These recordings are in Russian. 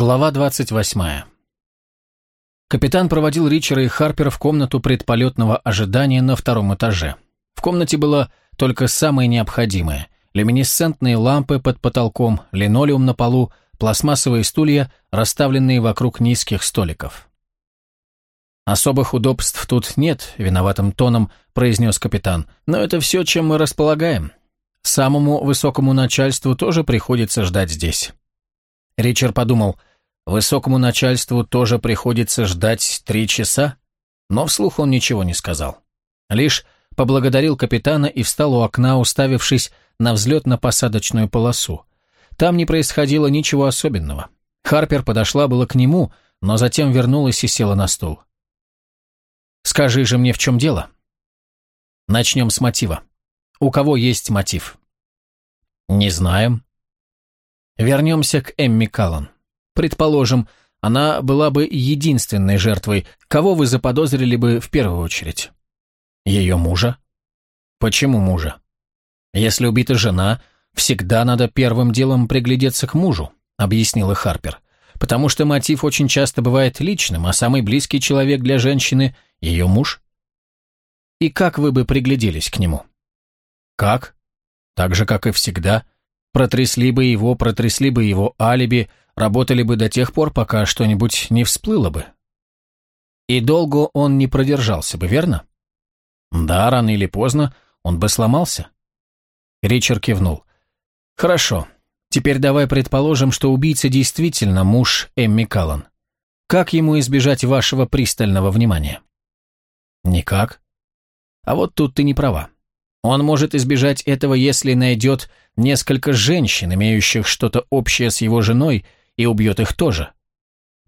Глава 28. Капитан проводил Ричера и Харпера в комнату предполетного ожидания на втором этаже. В комнате было только самое необходимое – люминесцентные лампы под потолком, линолеум на полу, пластмассовые стулья, расставленные вокруг низких столиков. «Особых удобств тут нет», – виноватым тоном произнес капитан, – «но это все, чем мы располагаем. Самому высокому начальству тоже приходится ждать здесь». Ричард подумал, высокому начальству тоже приходится ждать три часа, но вслух он ничего не сказал. Лишь поблагодарил капитана и встал у окна, уставившись на взлетно-посадочную полосу. Там не происходило ничего особенного. Харпер подошла было к нему, но затем вернулась и села на стул. «Скажи же мне, в чем дело?» «Начнем с мотива. У кого есть мотив?» «Не знаем», Вернемся к Эмми Каллан. Предположим, она была бы единственной жертвой. Кого вы заподозрили бы в первую очередь? Ее мужа? Почему мужа? Если убита жена, всегда надо первым делом приглядеться к мужу, объяснила Харпер. Потому что мотив очень часто бывает личным, а самый близкий человек для женщины – ее муж. И как вы бы пригляделись к нему? Как? Так же, как и всегда – Протрясли бы его, протрясли бы его алиби, работали бы до тех пор, пока что-нибудь не всплыло бы. И долго он не продержался бы, верно? Да, рано или поздно он бы сломался. Ричард кивнул. Хорошо. Теперь давай предположим, что убийца действительно муж Эмми Каллан. Как ему избежать вашего пристального внимания? Никак. А вот тут ты не права. Он может избежать этого, если найдет несколько женщин, имеющих что-то общее с его женой, и убьет их тоже.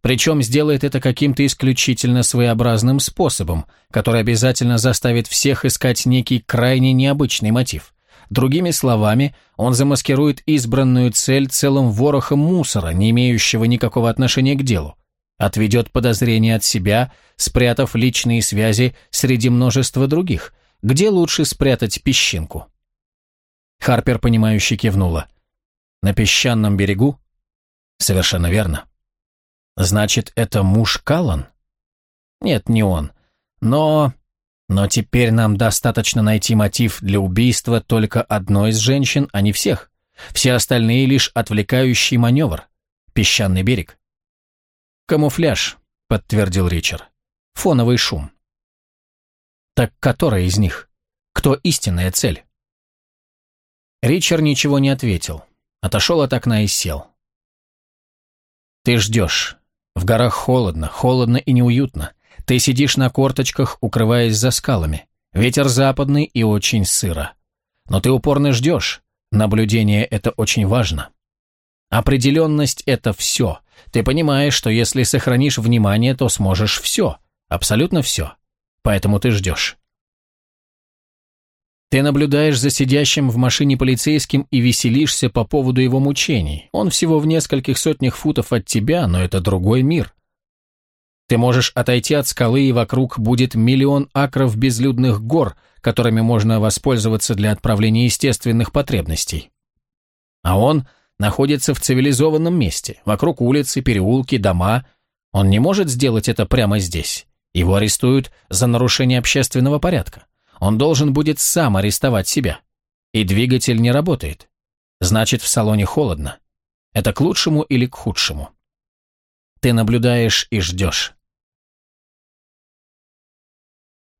Причем сделает это каким-то исключительно своеобразным способом, который обязательно заставит всех искать некий крайне необычный мотив. Другими словами, он замаскирует избранную цель целым ворохом мусора, не имеющего никакого отношения к делу, отведет подозрения от себя, спрятав личные связи среди множества других – где лучше спрятать песчинку? Харпер, понимающе кивнула. На песчаном берегу? Совершенно верно. Значит, это муж Каллан? Нет, не он. Но... Но теперь нам достаточно найти мотив для убийства только одной из женщин, а не всех. Все остальные лишь отвлекающий маневр. Песчаный берег. Камуфляж, подтвердил Ричард. Фоновый шум. Так которая из них? Кто истинная цель? Ричард ничего не ответил. Отошел от окна и сел. Ты ждешь. В горах холодно, холодно и неуютно. Ты сидишь на корточках, укрываясь за скалами. Ветер западный и очень сыро. Но ты упорно ждешь. Наблюдение – это очень важно. Определенность – это все. Ты понимаешь, что если сохранишь внимание, то сможешь все. Абсолютно все поэтому ты ждешь. Ты наблюдаешь за сидящим в машине полицейским и веселишься по поводу его мучений. Он всего в нескольких сотнях футов от тебя, но это другой мир. Ты можешь отойти от скалы, и вокруг будет миллион акров безлюдных гор, которыми можно воспользоваться для отправления естественных потребностей. А он находится в цивилизованном месте, вокруг улицы, переулки, дома. Он не может сделать это прямо здесь. Его арестуют за нарушение общественного порядка. Он должен будет сам арестовать себя. И двигатель не работает. Значит, в салоне холодно. Это к лучшему или к худшему? Ты наблюдаешь и ждешь.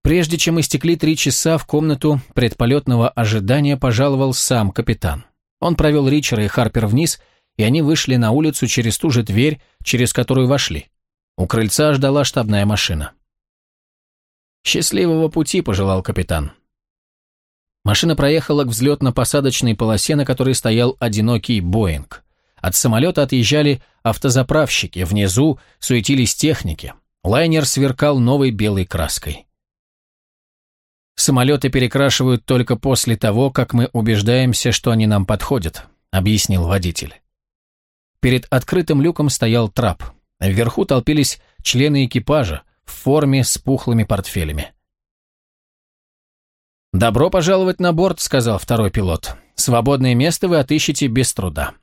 Прежде чем истекли три часа, в комнату предполетного ожидания пожаловал сам капитан. Он провел Ричера и Харпер вниз, и они вышли на улицу через ту же дверь, через которую вошли. У крыльца ждала штабная машина. «Счастливого пути», — пожелал капитан. Машина проехала к взлетно-посадочной полосе, на которой стоял одинокий «Боинг». От самолета отъезжали автозаправщики, внизу суетились техники. Лайнер сверкал новой белой краской. «Самолеты перекрашивают только после того, как мы убеждаемся, что они нам подходят», — объяснил водитель. Перед открытым люком стоял трап. Вверху толпились члены экипажа, в форме с пухлыми портфелями. «Добро пожаловать на борт», — сказал второй пилот. «Свободное место вы отыщете без труда».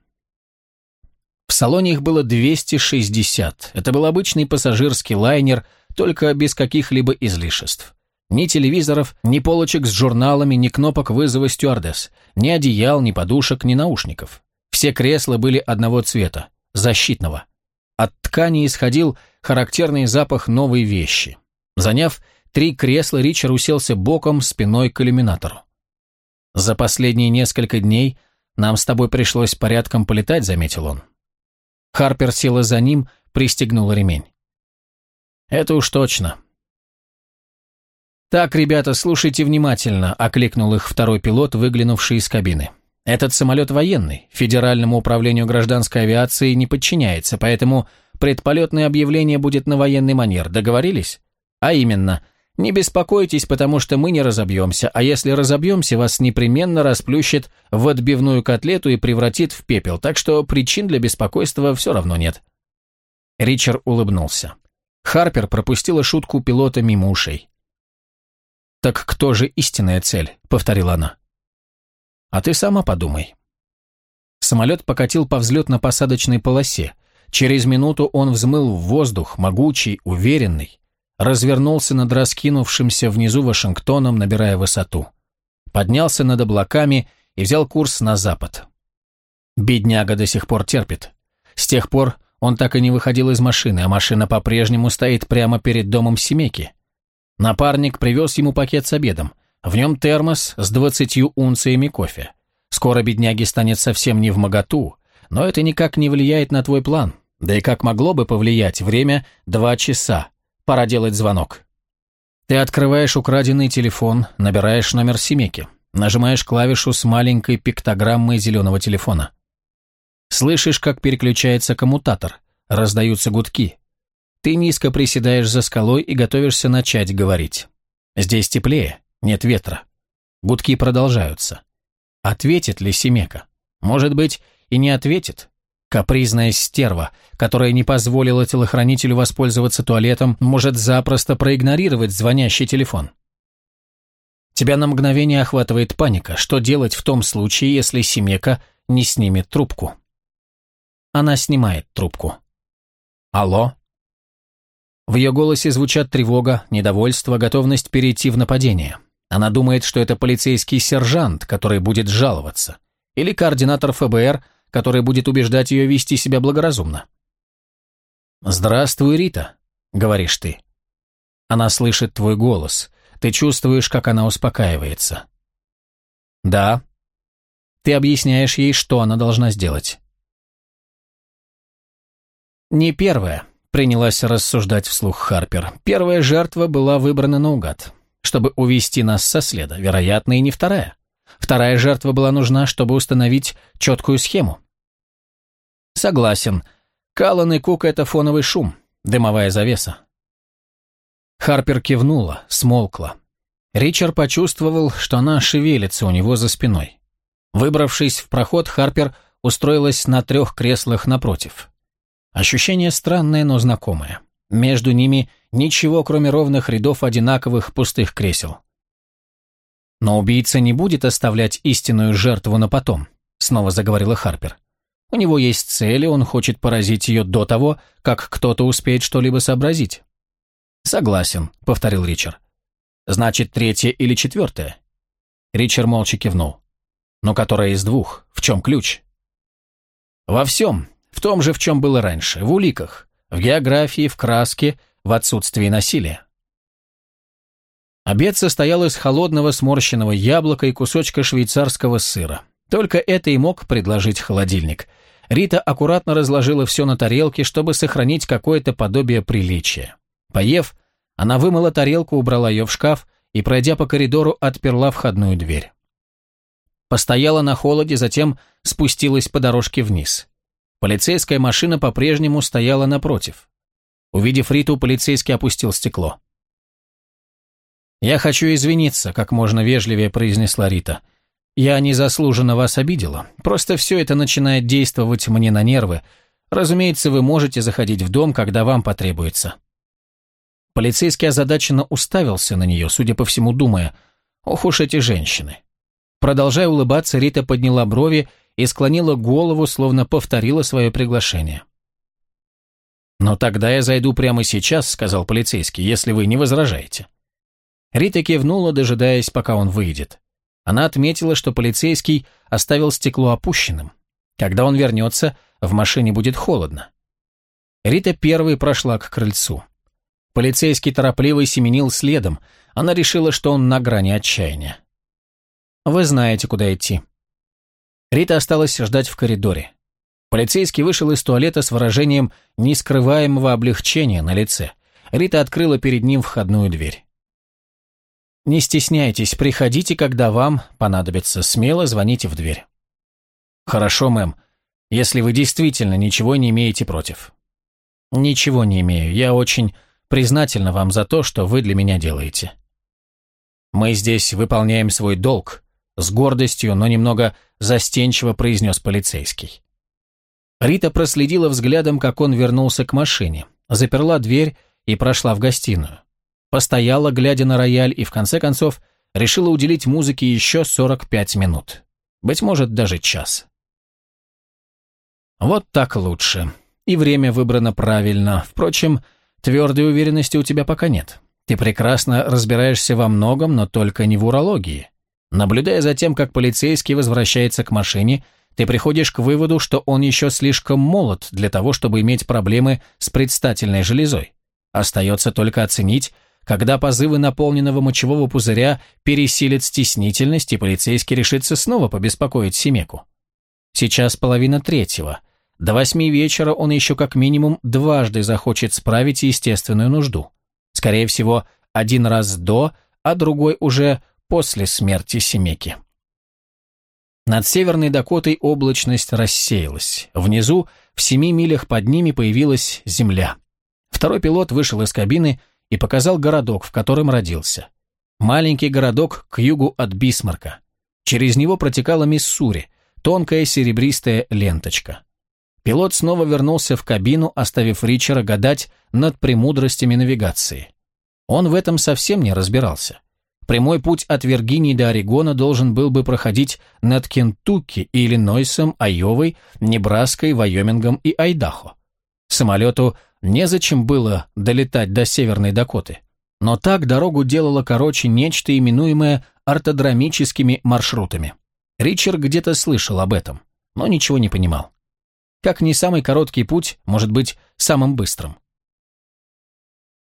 В салоне их было 260. Это был обычный пассажирский лайнер, только без каких-либо излишеств. Ни телевизоров, ни полочек с журналами, ни кнопок вызова стюардесс, ни одеял, ни подушек, ни наушников. Все кресла были одного цвета, защитного. От ткани исходил характерный запах новой вещи. Заняв три кресла, Ричард уселся боком спиной к иллюминатору. «За последние несколько дней нам с тобой пришлось порядком полетать», — заметил он. Харпер села за ним, пристегнула ремень. «Это уж точно. «Так, ребята, слушайте внимательно», — окликнул их второй пилот, выглянувший из кабины. «Этот самолет военный, Федеральному управлению гражданской авиации не подчиняется, поэтому предполетное объявление будет на военный манер. Договорились? А именно, не беспокойтесь, потому что мы не разобьемся, а если разобьемся, вас непременно расплющит в отбивную котлету и превратит в пепел, так что причин для беспокойства все равно нет». Ричард улыбнулся. Харпер пропустила шутку пилота мимо ушей. «Так кто же истинная цель?» — повторила она. «А ты сама подумай». Самолет покатил по взлетно-посадочной полосе. Через минуту он взмыл в воздух, могучий, уверенный, развернулся над раскинувшимся внизу Вашингтоном, набирая высоту. Поднялся над облаками и взял курс на запад. Бедняга до сих пор терпит. С тех пор он так и не выходил из машины, а машина по-прежнему стоит прямо перед домом Семеки. Напарник привез ему пакет с обедом. В нем термос с двадцатью унциями кофе. Скоро бедняге станет совсем не в моготу, но это никак не влияет на твой план. Да и как могло бы повлиять? Время два часа. Пора делать звонок. Ты открываешь украденный телефон, набираешь номер семейки, нажимаешь клавишу с маленькой пиктограммой зеленого телефона. Слышишь, как переключается коммутатор, раздаются гудки. Ты низко приседаешь за скалой и готовишься начать говорить. Здесь теплее, нет ветра. Гудки продолжаются. Ответит ли Семека? Может быть, и не ответит. Капризная стерва, которая не позволила телохранителю воспользоваться туалетом, может запросто проигнорировать звонящий телефон. Тебя на мгновение охватывает паника. Что делать в том случае, если Семека не снимет трубку? Она снимает трубку. Алло? В ее голосе звучат тревога, недовольство, готовность перейти в нападение. Она думает, что это полицейский сержант, который будет жаловаться. Или координатор ФБР, который будет убеждать ее вести себя благоразумно. «Здравствуй, Рита», — говоришь ты. Она слышит твой голос. Ты чувствуешь, как она успокаивается. «Да». Ты объясняешь ей, что она должна сделать. Не первое принялась рассуждать вслух Харпер. Первая жертва была выбрана наугад, чтобы увести нас со следа, вероятно, и не вторая. Вторая жертва была нужна, чтобы установить четкую схему. Согласен. Каллан и Кук — это фоновый шум, дымовая завеса. Харпер кивнула, смолкла. Ричард почувствовал, что она шевелится у него за спиной. Выбравшись в проход, Харпер устроилась на трех креслах напротив. Ощущение странное, но знакомое. Между ними ничего, кроме ровных рядов одинаковых пустых кресел. «Но убийца не будет оставлять истинную жертву на потом», — снова заговорила Харпер. «У него есть цели, он хочет поразить ее до того, как кто-то успеет что-либо сообразить». «Согласен», — повторил Ричард. «Значит, третье или четвертое?» Ричард молча кивнул. «Но которая из двух? В чем ключ?» «Во всем», в том же, в чем было раньше, в уликах, в географии, в краске, в отсутствии насилия. Обед состоял из холодного сморщенного яблока и кусочка швейцарского сыра. Только это и мог предложить холодильник. Рита аккуратно разложила все на тарелке, чтобы сохранить какое-то подобие приличия. Поев, она вымыла тарелку, убрала ее в шкаф и, пройдя по коридору, отперла входную дверь. Постояла на холоде, затем спустилась по дорожке вниз. Полицейская машина по-прежнему стояла напротив. Увидев Риту, полицейский опустил стекло. «Я хочу извиниться», — как можно вежливее произнесла Рита. «Я незаслуженно вас обидела. Просто все это начинает действовать мне на нервы. Разумеется, вы можете заходить в дом, когда вам потребуется». Полицейский озадаченно уставился на нее, судя по всему, думая, «Ох уж эти женщины». Продолжая улыбаться, Рита подняла брови и склонила голову, словно повторила свое приглашение. «Но тогда я зайду прямо сейчас», — сказал полицейский, — «если вы не возражаете». Рита кивнула, дожидаясь, пока он выйдет. Она отметила, что полицейский оставил стекло опущенным. Когда он вернется, в машине будет холодно. Рита первой прошла к крыльцу. Полицейский торопливо семенил следом. Она решила, что он на грани отчаяния. «Вы знаете, куда идти». Рита осталась ждать в коридоре. Полицейский вышел из туалета с выражением нескрываемого облегчения на лице. Рита открыла перед ним входную дверь. «Не стесняйтесь, приходите, когда вам понадобится. Смело звоните в дверь». «Хорошо, мэм, если вы действительно ничего не имеете против». «Ничего не имею. Я очень признательна вам за то, что вы для меня делаете». «Мы здесь выполняем свой долг», — с гордостью, но немного застенчиво произнес полицейский. Рита проследила взглядом, как он вернулся к машине, заперла дверь и прошла в гостиную. Постояла, глядя на рояль, и в конце концов решила уделить музыке еще 45 минут. Быть может, даже час. Вот так лучше. И время выбрано правильно. Впрочем, твердой уверенности у тебя пока нет. Ты прекрасно разбираешься во многом, но только не в урологии. Наблюдая за тем, как полицейский возвращается к машине, ты приходишь к выводу, что он еще слишком молод для того, чтобы иметь проблемы с предстательной железой. Остается только оценить, когда позывы наполненного мочевого пузыря пересилят стеснительность, и полицейский решится снова побеспокоить Семеку. Сейчас половина третьего. До восьми вечера он еще как минимум дважды захочет справить естественную нужду. Скорее всего, один раз до, а другой уже после смерти Семеки. Над Северной Дакотой облачность рассеялась. Внизу, в семи милях под ними, появилась земля. Второй пилот вышел из кабины и показал городок, в котором родился. Маленький городок к югу от Бисмарка. Через него протекала Миссури, тонкая серебристая ленточка. Пилот снова вернулся в кабину, оставив Ричера гадать над премудростями навигации. Он в этом совсем не разбирался. Прямой путь от Виргинии до Орегона должен был бы проходить над Кентукки, Иллинойсом, Айовой, Небраской, Вайомингом и Айдахо. Самолету незачем было долетать до Северной Дакоты. Но так дорогу делало короче нечто, именуемое ортодромическими маршрутами. Ричард где-то слышал об этом, но ничего не понимал. Как не самый короткий путь может быть самым быстрым.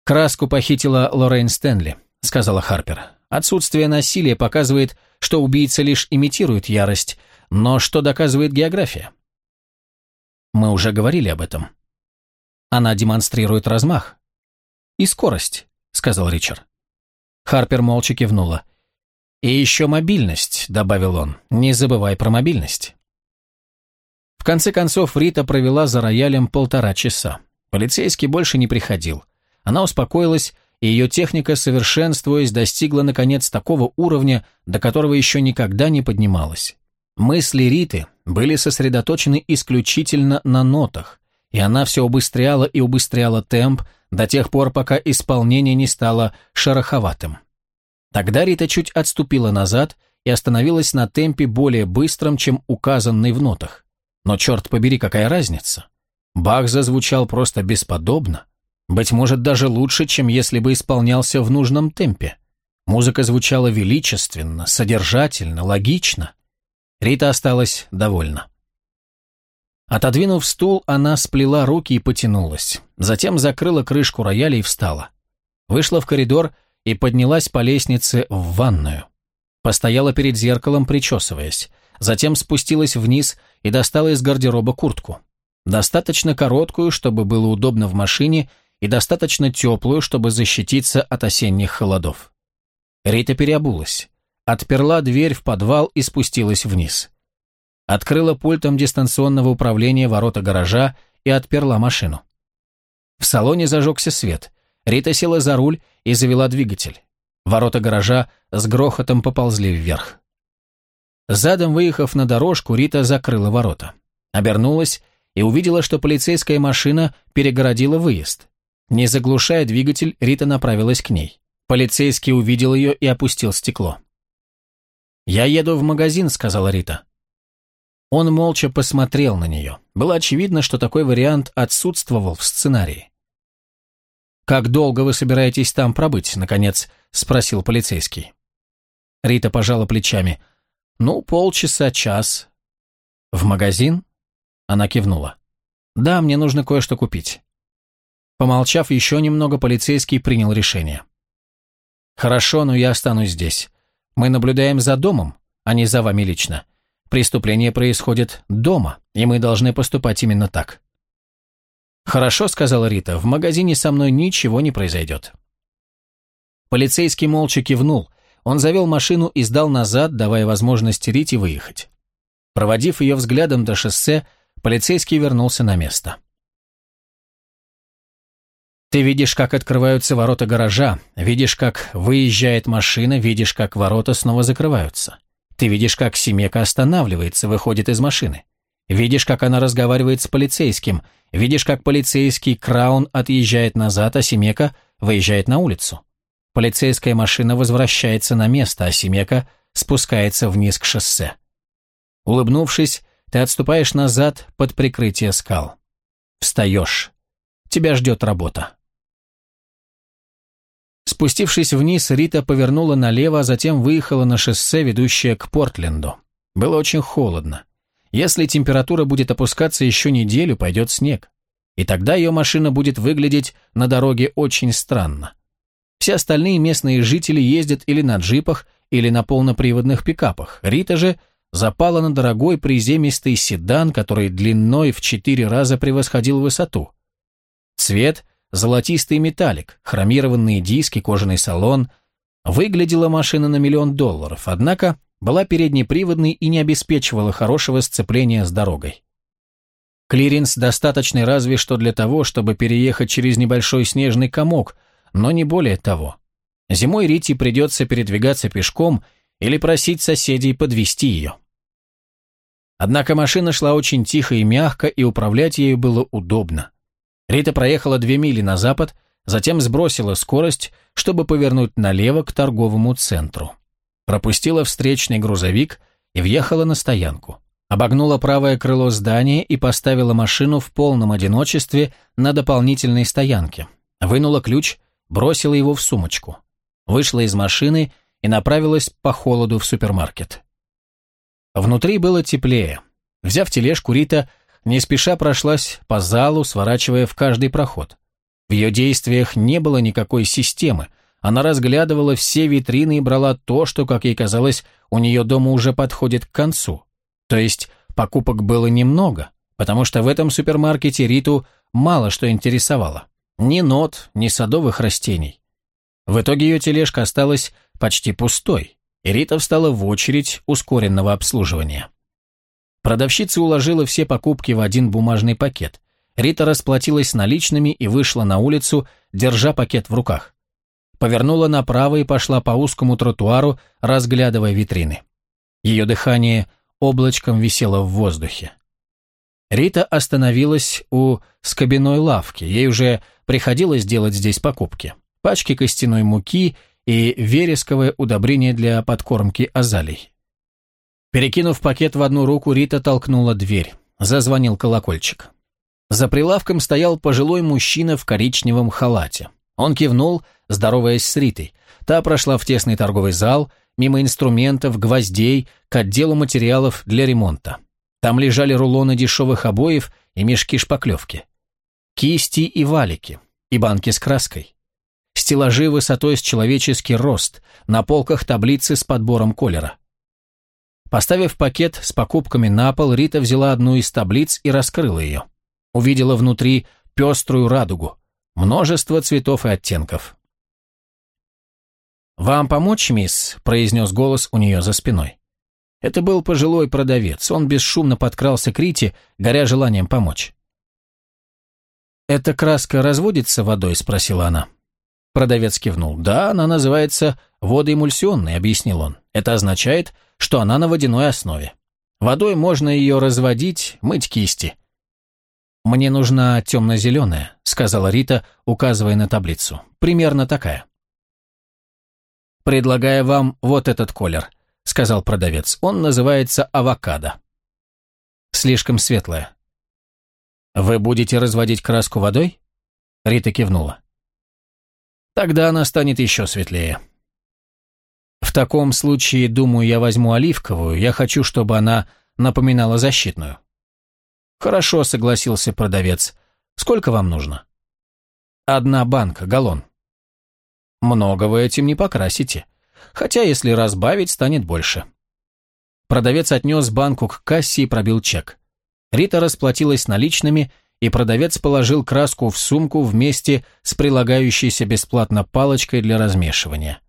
«Краску похитила Лоррейн Стэнли», — сказала Харпер. Отсутствие насилия показывает, что убийца лишь имитирует ярость, но что доказывает география? Мы уже говорили об этом. Она демонстрирует размах. И скорость, сказал Ричард. Харпер молча кивнула. «И еще мобильность», — добавил он. «Не забывай про мобильность». В конце концов, Рита провела за роялем полтора часа. Полицейский больше не приходил. Она успокоилась и ее техника, совершенствуясь, достигла наконец такого уровня, до которого еще никогда не поднималась. Мысли Риты были сосредоточены исключительно на нотах, и она все убыстряла и убыстряла темп до тех пор, пока исполнение не стало шероховатым. Тогда Рита чуть отступила назад и остановилась на темпе более быстром, чем указанный в нотах. Но черт побери, какая разница? Бах зазвучал просто бесподобно. Быть может, даже лучше, чем если бы исполнялся в нужном темпе. Музыка звучала величественно, содержательно, логично. Рита осталась довольна. Отодвинув стул, она сплела руки и потянулась. Затем закрыла крышку рояля и встала. Вышла в коридор и поднялась по лестнице в ванную. Постояла перед зеркалом, причесываясь. Затем спустилась вниз и достала из гардероба куртку. Достаточно короткую, чтобы было удобно в машине, и достаточно теплую, чтобы защититься от осенних холодов. Рита переобулась, отперла дверь в подвал и спустилась вниз. Открыла пультом дистанционного управления ворота гаража и отперла машину. В салоне зажегся свет. Рита села за руль и завела двигатель. Ворота гаража с грохотом поползли вверх. Задом выехав на дорожку, Рита закрыла ворота. Обернулась и увидела, что полицейская машина перегородила выезд. Не заглушая двигатель, Рита направилась к ней. Полицейский увидел ее и опустил стекло. «Я еду в магазин», — сказала Рита. Он молча посмотрел на нее. Было очевидно, что такой вариант отсутствовал в сценарии. «Как долго вы собираетесь там пробыть?» — наконец спросил полицейский. Рита пожала плечами. «Ну, полчаса, час». «В магазин?» Она кивнула. «Да, мне нужно кое-что купить». Помолчав еще немного, полицейский принял решение. «Хорошо, но я останусь здесь. Мы наблюдаем за домом, а не за вами лично. Преступление происходит дома, и мы должны поступать именно так». «Хорошо», — сказала Рита, — «в магазине со мной ничего не произойдет». Полицейский молча кивнул. Он завел машину и сдал назад, давая возможность Рите выехать. Проводив ее взглядом до шоссе, полицейский вернулся на место. Ты видишь, как открываются ворота гаража, видишь, как выезжает машина, видишь, как ворота снова закрываются. Ты видишь, как Семека останавливается, выходит из машины. Видишь, как она разговаривает с полицейским. Видишь, как полицейский Краун отъезжает назад, а Семека выезжает на улицу. Полицейская машина возвращается на место, а Семека спускается вниз к шоссе. Улыбнувшись, ты отступаешь назад под прикрытие скал. Встаешь. Тебя ждет работа. Спустившись вниз, Рита повернула налево, а затем выехала на шоссе, ведущее к Портленду. Было очень холодно. Если температура будет опускаться еще неделю, пойдет снег. И тогда ее машина будет выглядеть на дороге очень странно. Все остальные местные жители ездят или на джипах, или на полноприводных пикапах. Рита же запала на дорогой приземистый седан, который длиной в четыре раза превосходил высоту. Цвет – золотистый металлик, хромированные диски, кожаный салон. Выглядела машина на миллион долларов, однако была переднеприводной и не обеспечивала хорошего сцепления с дорогой. Клиренс достаточный разве что для того, чтобы переехать через небольшой снежный комок, но не более того. Зимой Рите придется передвигаться пешком или просить соседей подвести ее. Однако машина шла очень тихо и мягко, и управлять ею было удобно. Рита проехала две мили на запад, затем сбросила скорость, чтобы повернуть налево к торговому центру. Пропустила встречный грузовик и въехала на стоянку. Обогнула правое крыло здания и поставила машину в полном одиночестве на дополнительной стоянке. Вынула ключ, бросила его в сумочку. Вышла из машины и направилась по холоду в супермаркет. Внутри было теплее. Взяв тележку, Рита не спеша прошлась по залу, сворачивая в каждый проход. В ее действиях не было никакой системы. Она разглядывала все витрины и брала то, что, как ей казалось, у нее дома уже подходит к концу. То есть покупок было немного, потому что в этом супермаркете Риту мало что интересовало. Ни нот, ни садовых растений. В итоге ее тележка осталась почти пустой, и Рита встала в очередь ускоренного обслуживания. Продавщица уложила все покупки в один бумажный пакет. Рита расплатилась наличными и вышла на улицу, держа пакет в руках. Повернула направо и пошла по узкому тротуару, разглядывая витрины. Ее дыхание облачком висело в воздухе. Рита остановилась у скобяной лавки. Ей уже приходилось делать здесь покупки. Пачки костяной муки и вересковое удобрение для подкормки азалий. Перекинув пакет в одну руку, Рита толкнула дверь. Зазвонил колокольчик. За прилавком стоял пожилой мужчина в коричневом халате. Он кивнул, здороваясь с Ритой. Та прошла в тесный торговый зал, мимо инструментов, гвоздей, к отделу материалов для ремонта. Там лежали рулоны дешевых обоев и мешки шпаклевки. Кисти и валики, и банки с краской. Стеллажи высотой с человеческий рост, на полках таблицы с подбором колера. Поставив пакет с покупками на пол, Рита взяла одну из таблиц и раскрыла ее. Увидела внутри пеструю радугу, множество цветов и оттенков. «Вам помочь, мисс?» – произнес голос у нее за спиной. Это был пожилой продавец, он бесшумно подкрался к Рите, горя желанием помочь. «Эта краска разводится водой?» – спросила она. Продавец кивнул. «Да, она называется водоэмульсионной», – объяснил он. «Это означает, что она на водяной основе. Водой можно ее разводить, мыть кисти. «Мне нужна темно-зеленая», — сказала Рита, указывая на таблицу. «Примерно такая». «Предлагаю вам вот этот колер», — сказал продавец. «Он называется авокадо». Слишком светлая. Вы будете разводить краску водой? Рита кивнула. Тогда она станет еще светлее. В таком случае, думаю, я возьму оливковую, я хочу, чтобы она напоминала защитную. Хорошо, согласился продавец. Сколько вам нужно? Одна банка, галлон. Много вы этим не покрасите. Хотя, если разбавить, станет больше. Продавец отнес банку к кассе и пробил чек. Рита расплатилась наличными, и продавец положил краску в сумку вместе с прилагающейся бесплатно палочкой для размешивания.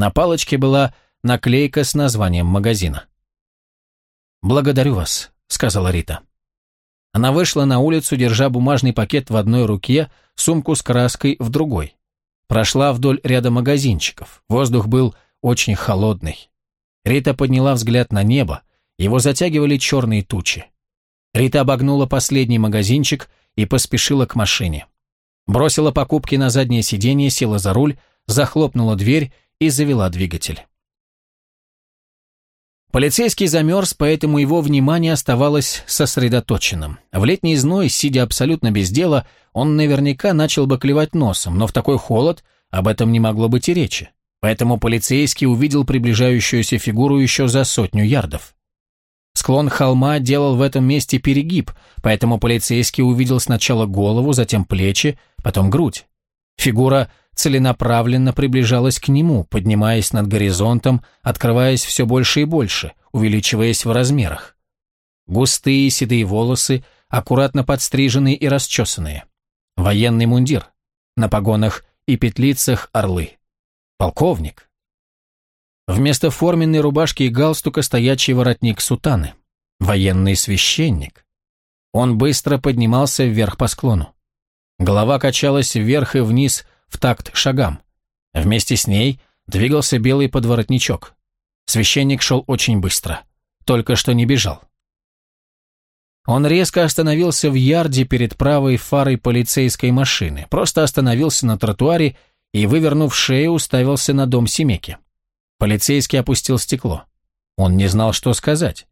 На палочке была наклейка с названием магазина. «Благодарю вас», — сказала Рита. Она вышла на улицу, держа бумажный пакет в одной руке, сумку с краской в другой. Прошла вдоль ряда магазинчиков. Воздух был очень холодный. Рита подняла взгляд на небо. Его затягивали черные тучи. Рита обогнула последний магазинчик и поспешила к машине. Бросила покупки на заднее сиденье, села за руль, захлопнула дверь и завела двигатель. Полицейский замерз, поэтому его внимание оставалось сосредоточенным. В летний зной, сидя абсолютно без дела, он наверняка начал бы клевать носом, но в такой холод об этом не могло быть и речи. Поэтому полицейский увидел приближающуюся фигуру еще за сотню ярдов. Склон холма делал в этом месте перегиб, поэтому полицейский увидел сначала голову, затем плечи, потом грудь. Фигура целенаправленно приближалась к нему, поднимаясь над горизонтом, открываясь все больше и больше, увеличиваясь в размерах. Густые седые волосы, аккуратно подстриженные и расчесанные. Военный мундир. На погонах и петлицах орлы. Полковник. Вместо форменной рубашки и галстука стоячий воротник сутаны. Военный священник. Он быстро поднимался вверх по склону. Голова качалась вверх и вниз в такт шагам. Вместе с ней двигался белый подворотничок. Священник шел очень быстро, только что не бежал. Он резко остановился в ярде перед правой фарой полицейской машины, просто остановился на тротуаре и, вывернув шею, уставился на дом Семеки. Полицейский опустил стекло. Он не знал, что сказать.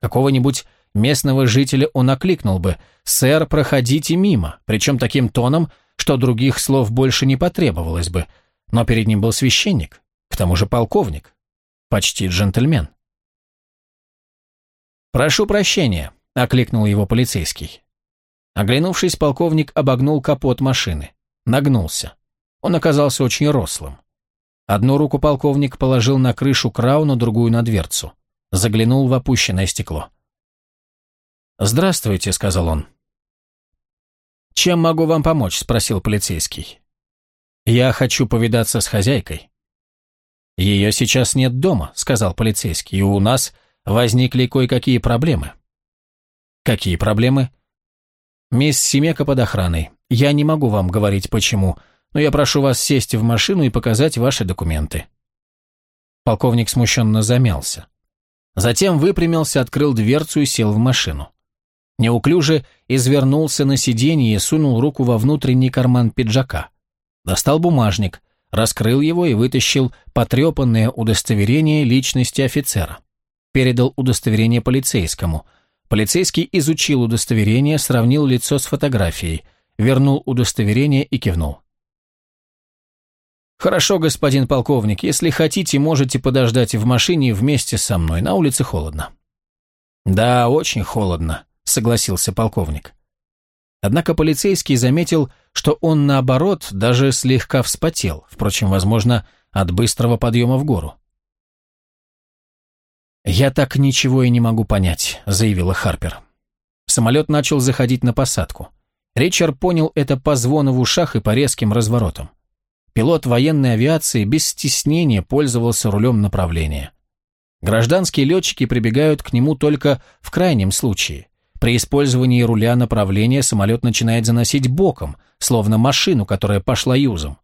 Какого-нибудь местного жителя он окликнул бы «Сэр, проходите мимо», причем таким тоном, что других слов больше не потребовалось бы, но перед ним был священник, к тому же полковник, почти джентльмен. «Прошу прощения», — окликнул его полицейский. Оглянувшись, полковник обогнул капот машины, нагнулся. Он оказался очень рослым. Одну руку полковник положил на крышу крауна, другую на дверцу. Заглянул в опущенное стекло. «Здравствуйте», — сказал он. «Чем могу вам помочь?» – спросил полицейский. «Я хочу повидаться с хозяйкой». «Ее сейчас нет дома», – сказал полицейский, – «и у нас возникли кое-какие проблемы». «Какие проблемы?» «Мисс Семека под охраной. Я не могу вам говорить почему, но я прошу вас сесть в машину и показать ваши документы». Полковник смущенно замялся. Затем выпрямился, открыл дверцу и сел в машину. Неуклюже извернулся на сиденье и сунул руку во внутренний карман пиджака. Достал бумажник, раскрыл его и вытащил потрепанное удостоверение личности офицера. Передал удостоверение полицейскому. Полицейский изучил удостоверение, сравнил лицо с фотографией, вернул удостоверение и кивнул. «Хорошо, господин полковник, если хотите, можете подождать в машине вместе со мной, на улице холодно». «Да, очень холодно», согласился полковник. Однако полицейский заметил, что он, наоборот, даже слегка вспотел, впрочем, возможно, от быстрого подъема в гору. «Я так ничего и не могу понять», — заявила Харпер. Самолет начал заходить на посадку. Ричард понял это по звону в ушах и по резким разворотам. Пилот военной авиации без стеснения пользовался рулем направления. Гражданские летчики прибегают к нему только в крайнем случае, при использовании руля направления самолет начинает заносить боком, словно машину, которая пошла юзом.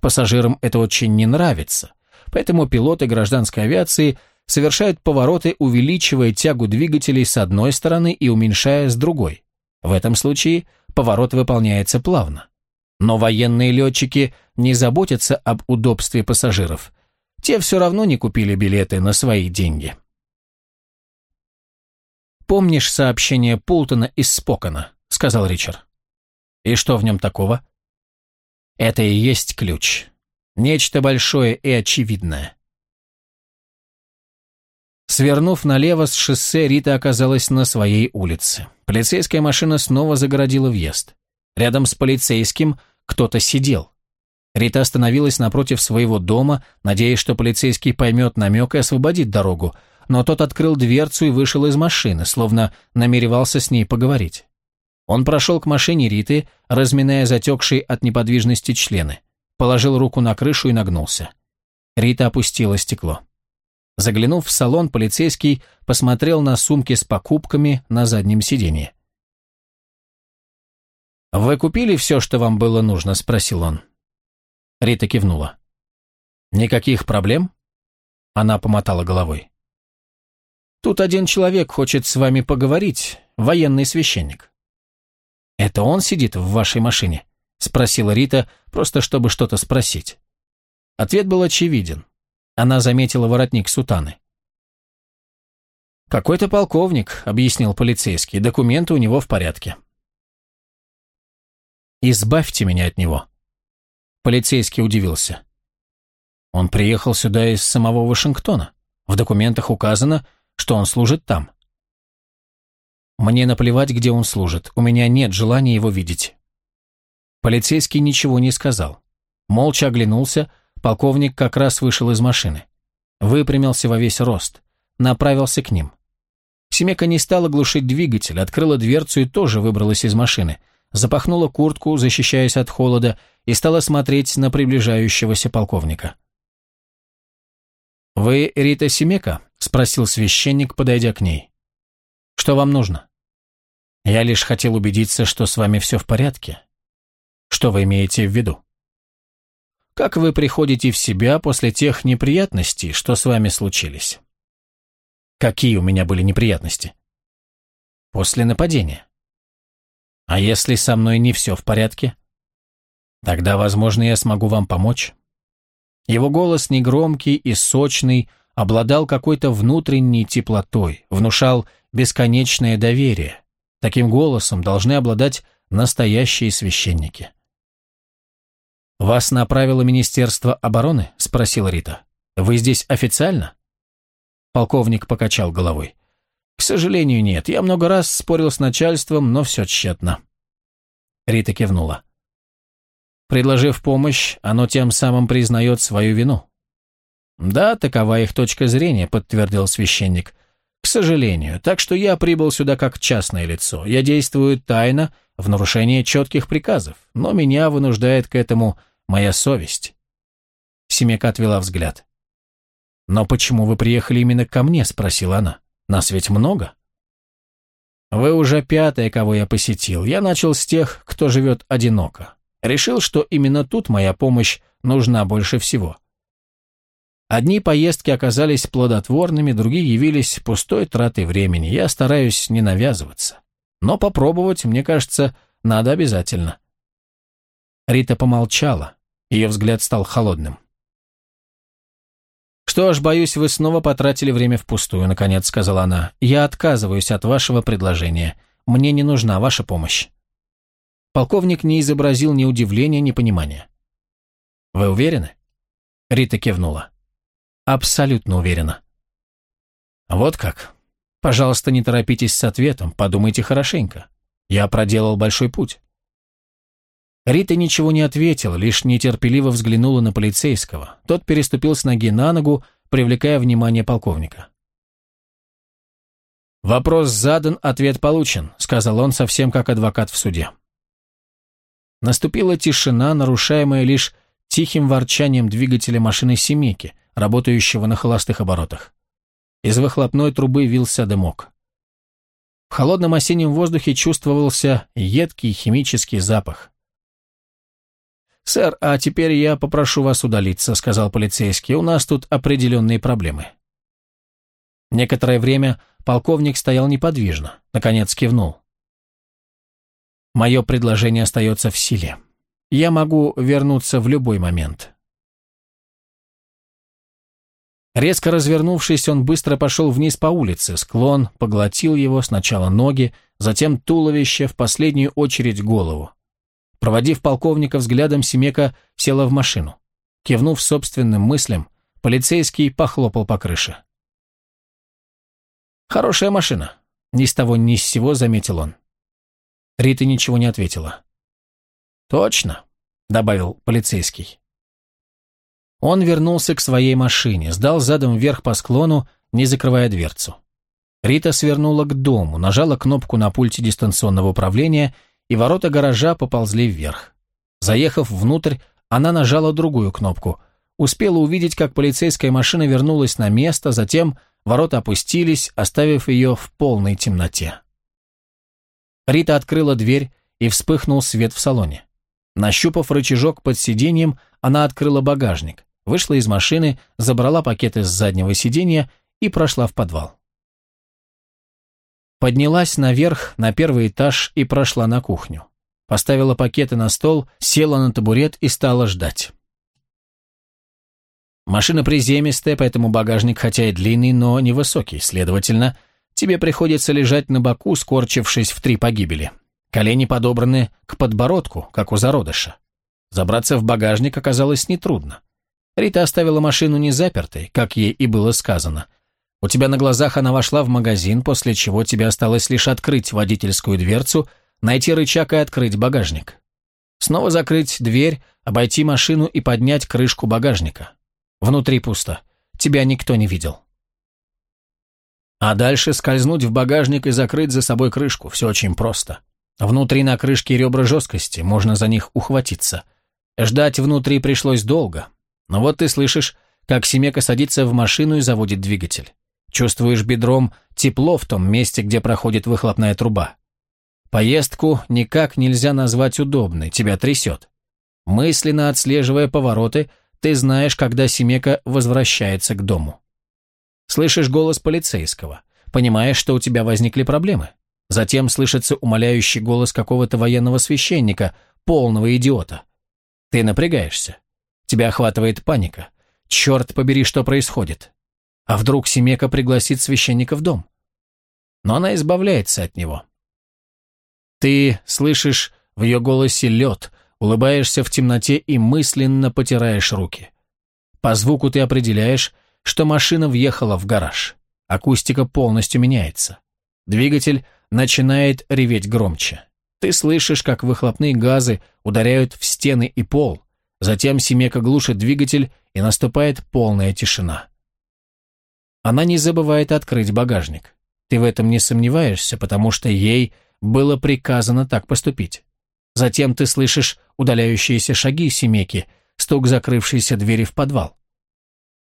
Пассажирам это очень не нравится, поэтому пилоты гражданской авиации совершают повороты, увеличивая тягу двигателей с одной стороны и уменьшая с другой. В этом случае поворот выполняется плавно. Но военные летчики не заботятся об удобстве пассажиров. Те все равно не купили билеты на свои деньги. «Помнишь сообщение Пултона из Спокона?» — сказал Ричард. «И что в нем такого?» «Это и есть ключ. Нечто большое и очевидное». Свернув налево с шоссе, Рита оказалась на своей улице. Полицейская машина снова загородила въезд. Рядом с полицейским кто-то сидел. Рита остановилась напротив своего дома, надеясь, что полицейский поймет намек и освободит дорогу, но тот открыл дверцу и вышел из машины, словно намеревался с ней поговорить. Он прошел к машине Риты, разминая затекшие от неподвижности члены, положил руку на крышу и нагнулся. Рита опустила стекло. Заглянув в салон, полицейский посмотрел на сумки с покупками на заднем сиденье. «Вы купили все, что вам было нужно?» – спросил он. Рита кивнула. «Никаких проблем?» Она помотала головой. «Тут один человек хочет с вами поговорить, военный священник». «Это он сидит в вашей машине?» – спросила Рита, просто чтобы что-то спросить. Ответ был очевиден. Она заметила воротник сутаны. «Какой-то полковник», — объяснил полицейский, — «документы у него в порядке». «Избавьте меня от него». Полицейский удивился. «Он приехал сюда из самого Вашингтона. В документах указано, что он служит там». «Мне наплевать, где он служит. У меня нет желания его видеть». Полицейский ничего не сказал. Молча оглянулся, Полковник как раз вышел из машины. Выпрямился во весь рост. Направился к ним. Семека не стала глушить двигатель, открыла дверцу и тоже выбралась из машины. Запахнула куртку, защищаясь от холода, и стала смотреть на приближающегося полковника. «Вы Рита Семека?» – спросил священник, подойдя к ней. «Что вам нужно?» «Я лишь хотел убедиться, что с вами все в порядке. Что вы имеете в виду?» Как вы приходите в себя после тех неприятностей, что с вами случились? Какие у меня были неприятности? После нападения. А если со мной не все в порядке? Тогда, возможно, я смогу вам помочь. Его голос негромкий и сочный, обладал какой-то внутренней теплотой, внушал бесконечное доверие. Таким голосом должны обладать настоящие священники. «Вас направило Министерство обороны?» – спросила Рита. «Вы здесь официально?» Полковник покачал головой. «К сожалению, нет. Я много раз спорил с начальством, но все тщетно». Рита кивнула. Предложив помощь, оно тем самым признает свою вину. «Да, такова их точка зрения», — подтвердил священник. «К сожалению. Так что я прибыл сюда как частное лицо. Я действую тайно, в нарушение четких приказов, но меня вынуждает к этому моя совесть». Семека отвела взгляд. «Но почему вы приехали именно ко мне?» – спросила она. «Нас ведь много?» «Вы уже пятая, кого я посетил. Я начал с тех, кто живет одиноко. Решил, что именно тут моя помощь нужна больше всего». Одни поездки оказались плодотворными, другие явились пустой тратой времени. Я стараюсь не навязываться. Но попробовать, мне кажется, надо обязательно. Рита помолчала. Ее взгляд стал холодным. «Что ж, боюсь, вы снова потратили время впустую», — наконец сказала она. «Я отказываюсь от вашего предложения. Мне не нужна ваша помощь». Полковник не изобразил ни удивления, ни понимания. «Вы уверены?» Рита кивнула. «Абсолютно уверена». «Вот как. Пожалуйста, не торопитесь с ответом, подумайте хорошенько. Я проделал большой путь. Рита ничего не ответила, лишь нетерпеливо взглянула на полицейского. Тот переступил с ноги на ногу, привлекая внимание полковника. «Вопрос задан, ответ получен», — сказал он совсем как адвокат в суде. Наступила тишина, нарушаемая лишь тихим ворчанием двигателя машины «семейки», работающего на холостых оборотах. Из выхлопной трубы вился дымок. В холодном осеннем воздухе чувствовался едкий химический запах. «Сэр, а теперь я попрошу вас удалиться», — сказал полицейский. «У нас тут определенные проблемы». Некоторое время полковник стоял неподвижно, наконец кивнул. «Мое предложение остается в силе. Я могу вернуться в любой момент. Резко развернувшись, он быстро пошел вниз по улице, склон поглотил его сначала ноги, затем туловище, в последнюю очередь голову. Проводив полковника взглядом, Семека села в машину. Кивнув собственным мыслям, полицейский похлопал по крыше. «Хорошая машина», — ни с того ни с сего заметил он. Рита ничего не ответила. «Точно», — добавил полицейский. Он вернулся к своей машине, сдал задом вверх по склону, не закрывая дверцу. Рита свернула к дому, нажала кнопку на пульте дистанционного управления, и ворота гаража поползли вверх. Заехав внутрь, она нажала другую кнопку. Успела увидеть, как полицейская машина вернулась на место, затем ворота опустились, оставив ее в полной темноте. Рита открыла дверь, и вспыхнул свет в салоне. Нащупав рычажок под сиденьем, она открыла багажник вышла из машины, забрала пакеты с заднего сиденья и прошла в подвал. Поднялась наверх, на первый этаж и прошла на кухню. Поставила пакеты на стол, села на табурет и стала ждать. Машина приземистая, поэтому багажник хотя и длинный, но невысокий, следовательно, тебе приходится лежать на боку, скорчившись в три погибели. Колени подобраны к подбородку, как у зародыша. Забраться в багажник оказалось нетрудно. Рита оставила машину не запертой, как ей и было сказано. У тебя на глазах она вошла в магазин, после чего тебе осталось лишь открыть водительскую дверцу, найти рычаг и открыть багажник. Снова закрыть дверь, обойти машину и поднять крышку багажника. Внутри пусто. Тебя никто не видел. А дальше скользнуть в багажник и закрыть за собой крышку. Все очень просто. Внутри на крышке ребра жесткости, можно за них ухватиться. Ждать внутри пришлось долго, но вот ты слышишь, как Семека садится в машину и заводит двигатель. Чувствуешь бедром тепло в том месте, где проходит выхлопная труба. Поездку никак нельзя назвать удобной, тебя трясет. Мысленно отслеживая повороты, ты знаешь, когда Семека возвращается к дому. Слышишь голос полицейского, понимаешь, что у тебя возникли проблемы. Затем слышится умоляющий голос какого-то военного священника, полного идиота. Ты напрягаешься. Тебя охватывает паника. Черт побери, что происходит. А вдруг Семека пригласит священника в дом? Но она избавляется от него. Ты слышишь в ее голосе лед, улыбаешься в темноте и мысленно потираешь руки. По звуку ты определяешь, что машина въехала в гараж. Акустика полностью меняется. Двигатель начинает реветь громче. Ты слышишь, как выхлопные газы ударяют в стены и пол, Затем Семека глушит двигатель, и наступает полная тишина. Она не забывает открыть багажник. Ты в этом не сомневаешься, потому что ей было приказано так поступить. Затем ты слышишь удаляющиеся шаги Семеки, стук закрывшейся двери в подвал.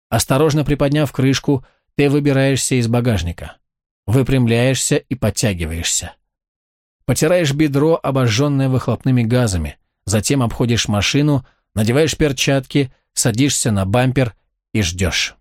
Осторожно приподняв крышку, ты выбираешься из багажника. Выпрямляешься и подтягиваешься. Потираешь бедро, обожженное выхлопными газами, затем обходишь машину, надеваешь перчатки, садишься на бампер и ждешь.